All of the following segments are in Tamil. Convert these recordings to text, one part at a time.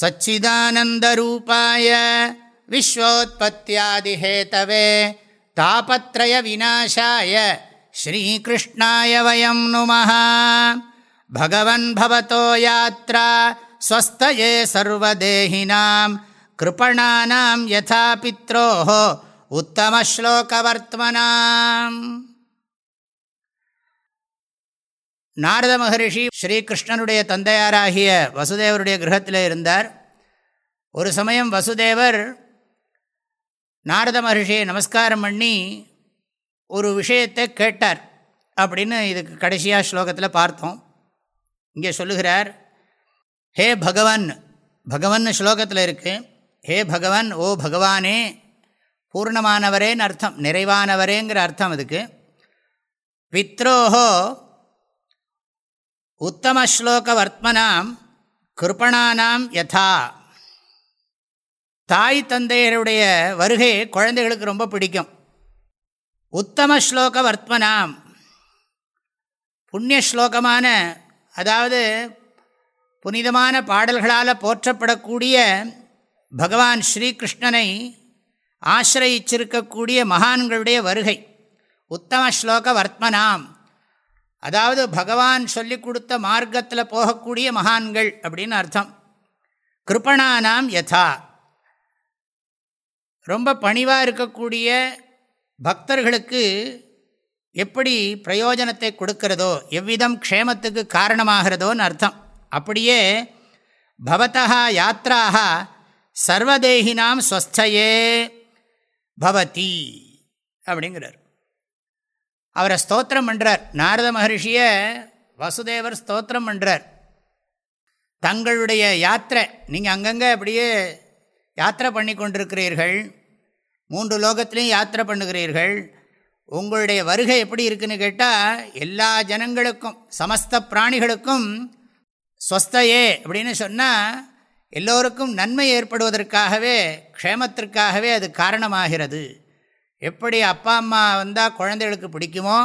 सच्चिदानन्दरूपाय विश्वोत्पत्त्यादिहेतवे तापत्रयविनाशाय श्रीकृष्णाय वयं नुमः भगवन् भवतो यात्रा स्वस्थये सर्वदेहिनां कृपणानां यथा पित्रोः उत्तमश्लोकवर्त्मनाम् நாரத மகரிஷி ஸ்ரீகிருஷ்ணனுடைய தந்தையாராகிய வசுதேவருடைய கிரகத்தில் இருந்தார். ஒரு சமயம் வசுதேவர் நாரத மகரிஷியை நமஸ்காரம் பண்ணி ஒரு விஷயத்தை கேட்டார் அப்படின்னு இதுக்கு கடைசியாக ஸ்லோகத்தில் பார்த்தோம். இங்கே சொல்லுகிறார் ஹே பகவன் பகவன் ஸ்லோகத்தில் இருக்குது ஹே பகவன் ஓ பகவானே பூர்ணமானவரேன்னு அர்த்தம் நிறைவானவரேங்கிற அர்த்தம் அதுக்கு. பித்ரோஹோ உத்தமஸ்லோகவர்த்மனாம் கிருப்பணானாம் யதா. தாய் தந்தையருடைய வருகை குழந்தைகளுக்கு ரொம்ப பிடிக்கும். உத்தம ஸ்லோக வர்த்மனாம் புண்ணிய ஸ்லோகமான அதாவது புனிதமான பாடல்களால் போற்றப்படக்கூடிய பகவான் ஸ்ரீகிருஷ்ணனை ஆசிரயிச்சிருக்கக்கூடிய மகான்களுடைய வருகை. உத்தம ஸ்லோக வர்த்மனாம் அதாவது பகவான் சொல்லி கொடுத்த மார்க்கத்தில் போகக்கூடிய மகான்கள் அப்படின்னு அர்த்தம். கிருப்பணானாம் யதா. ரொம்ப பணிவாக இருக்கக்கூடிய பக்தர்களுக்கு எப்படி பிரயோஜனத்தை கொடுக்கிறதோ எவ்விதம் க்ஷேமத்துக்கு காரணமாகிறதோன்னு அர்த்தம். அப்படியே பவத்தா யாத்திராக சர்வதேகினாம் ஸ்வஸ்தையே பவதி அப்படிங்கிறார். அவரை ஸ்தோத்திரம் பண்ணுறார் நாரத மகர்ஷியை வசுதேவர் ஸ்தோத்திரம் பண்ணுறார் தங்களுடைய யாத்திரை நீங்கள் அங்கங்கே அப்படியே யாத்திரை பண்ணி கொண்டிருக்கிறீர்கள். மூன்று லோகத்திலையும் யாத்திரை பண்ணுகிறீர்கள். உங்களுடைய வருகை எப்படி இருக்குன்னு கேட்டால் எல்லா ஜனங்களுக்கும் சமஸ்த பிராணிகளுக்கும் ஸ்வஸ்தையே அப்படின்னு சொன்னால் எல்லோருக்கும் நன்மை ஏற்படுவதற்காகவே க்ஷேமத்திற்காகவே அது காரணமாகிறது. எப்படி அப்பா அம்மா வந்தால் குழந்தைகளுக்கு பிடிக்குமோ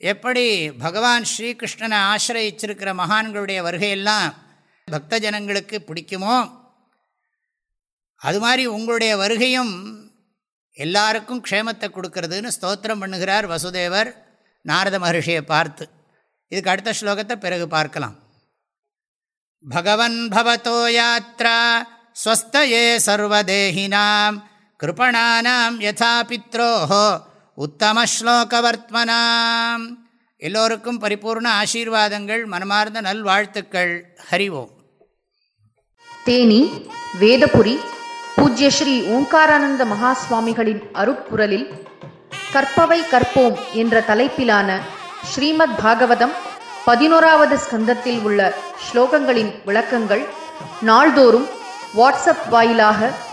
எப்படி பகவான் ஸ்ரீகிருஷ்ணனை ஆசிரயிச்சிருக்கிற மகான்களுடைய வருகையெல்லாம் பக்த ஜனங்களுக்கு பிடிக்குமோ அது மாதிரி உங்களுடைய வருகையும் எல்லாருக்கும் க்ஷேமத்தை கொடுக்கறதுன்னு ஸ்தோத்திரம் பண்ணுகிறார் வசுதேவர் நாரத மகர்ஷியை பார்த்து. இதுக்கு அடுத்த ஸ்லோகத்தை பிறகு பார்க்கலாம். பகவன் பவதோ யாத்ரா ஸ்வஸ்தயே சர்வதேகினாம். கிருபணானாம் யதா பித்ரோஹோ உத்தமஸ்லோகவர்த்மனாம் எல்லோருக்கும் பரிபூர்ண ஆசீர்வாதங்கள் மனமார்ந்த நல்வாழ்த்துக்கள். ஹரிவோம் தேனி வேதபுரி பூஜ்ய ஸ்ரீ ஓங்காரானந்த மகாஸ்வாமிகளின் அருப்புரலில் கற்பவை கற்போம் என்ற தலைப்பிலான ஸ்ரீமத் பாகவதம் பதினோராவது ஸ்கந்தத்தில் உள்ள ஸ்லோகங்களின் விளக்கங்கள் நாள்தோறும் வாட்ஸ்அப் வாயிலாக